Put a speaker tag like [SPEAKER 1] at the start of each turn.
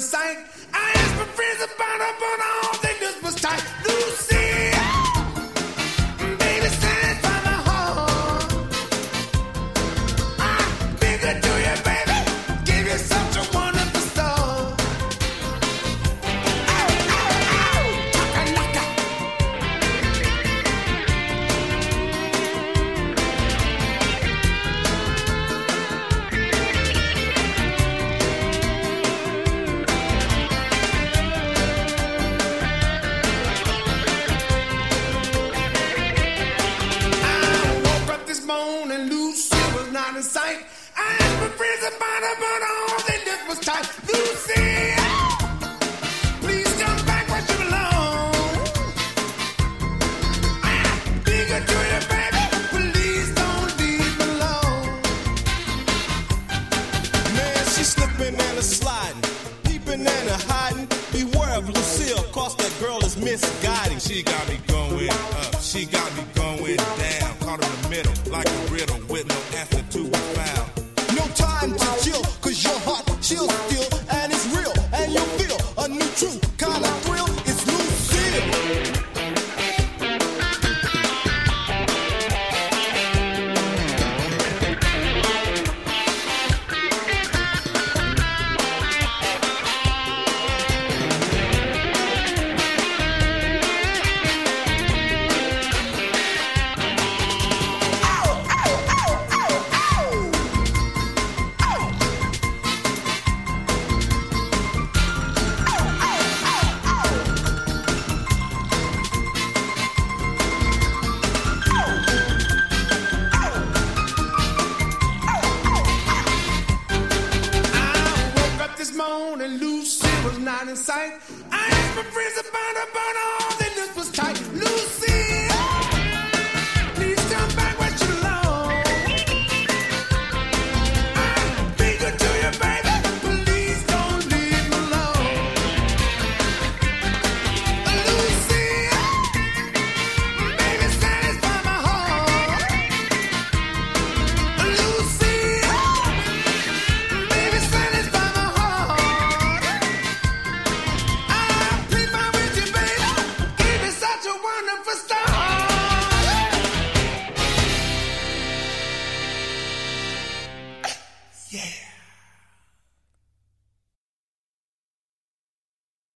[SPEAKER 1] not Not in sight. I asked my friends about her, but all they did was tight. Lucille, please come back where you belong. Baby. Please don't leave alone.
[SPEAKER 2] Man, she slipping and a sliding, peeping and a hiding. Beware of Lucille, cause that girl is misguiding. She got me going up, she got me your
[SPEAKER 1] was not in sight. I asked my friends about her, but all Yeah.